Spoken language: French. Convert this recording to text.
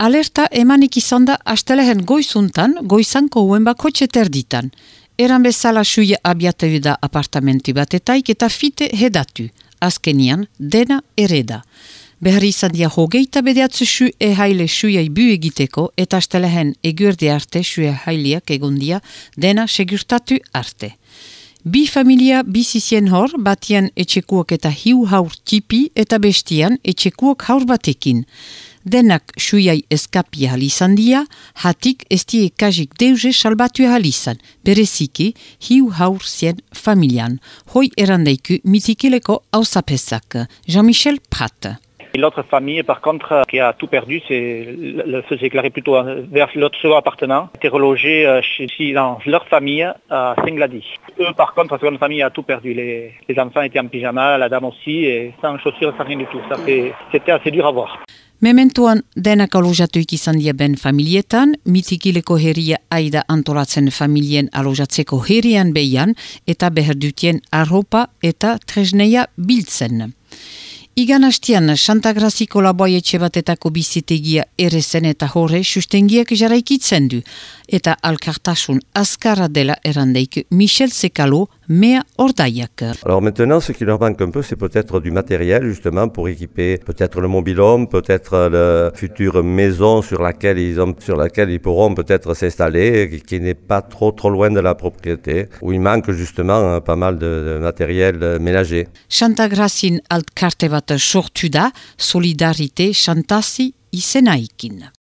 Alerta emanik izan da astelehen goizuntan, goizanko uen bako txeterditan. Eran bezala suia abiatu da apartamenti batetaik eta fite hedatu. Azkenian, dena ereda. Behar izan dia hogeita bedeatzu su e haile suiai bu egiteko eta astelehen egurde arte sue hailiak egondia dena segurtatu arte. Bi familia bizizien hor, batian etxekuak eta hiu haur tipi eta bestian etxekuak haur batekin. L'autre famille, par contre, qui a tout perdu, c'est le faisait éclairer plutôt vers l'autre second appartenant, était relogé euh, chez, dans leur famille à Saint-Glady. Eux, par contre, la seconde famille a tout perdu. Les, les enfants étaient en pyjama, la dame aussi, et sans chaussures, sans rien du tout. C'était assez dur à voir. Mementuan denak alojatuik izan dia ben familietan, mitikileko herria aida antolatzen familien alojatzeko herrian behian eta behar dutien arropa eta tresneia biltzen. Igan hastian, Santa Graziko laboi etxe batetako bizitegia ere zen eta horre sustengiak jaraikitzen du. Eta alkartasun azkara dela erandeik Michel Sekalo mea ordaiak. Alors maintenant, ce qui leur manque un peu, c'est peut-être du matériel justement pour équiper peut-être le mobilhome, peut-être la future maison sur laquelle ils, ont, sur laquelle ils pourront peut-être s'installer, qui n'est pas trop trop loin de la propriété, où il manque justement pas mal de, de matériel ménager. Santa Grazin altkarte bat sortu da, solidarite xantasi izenaikin.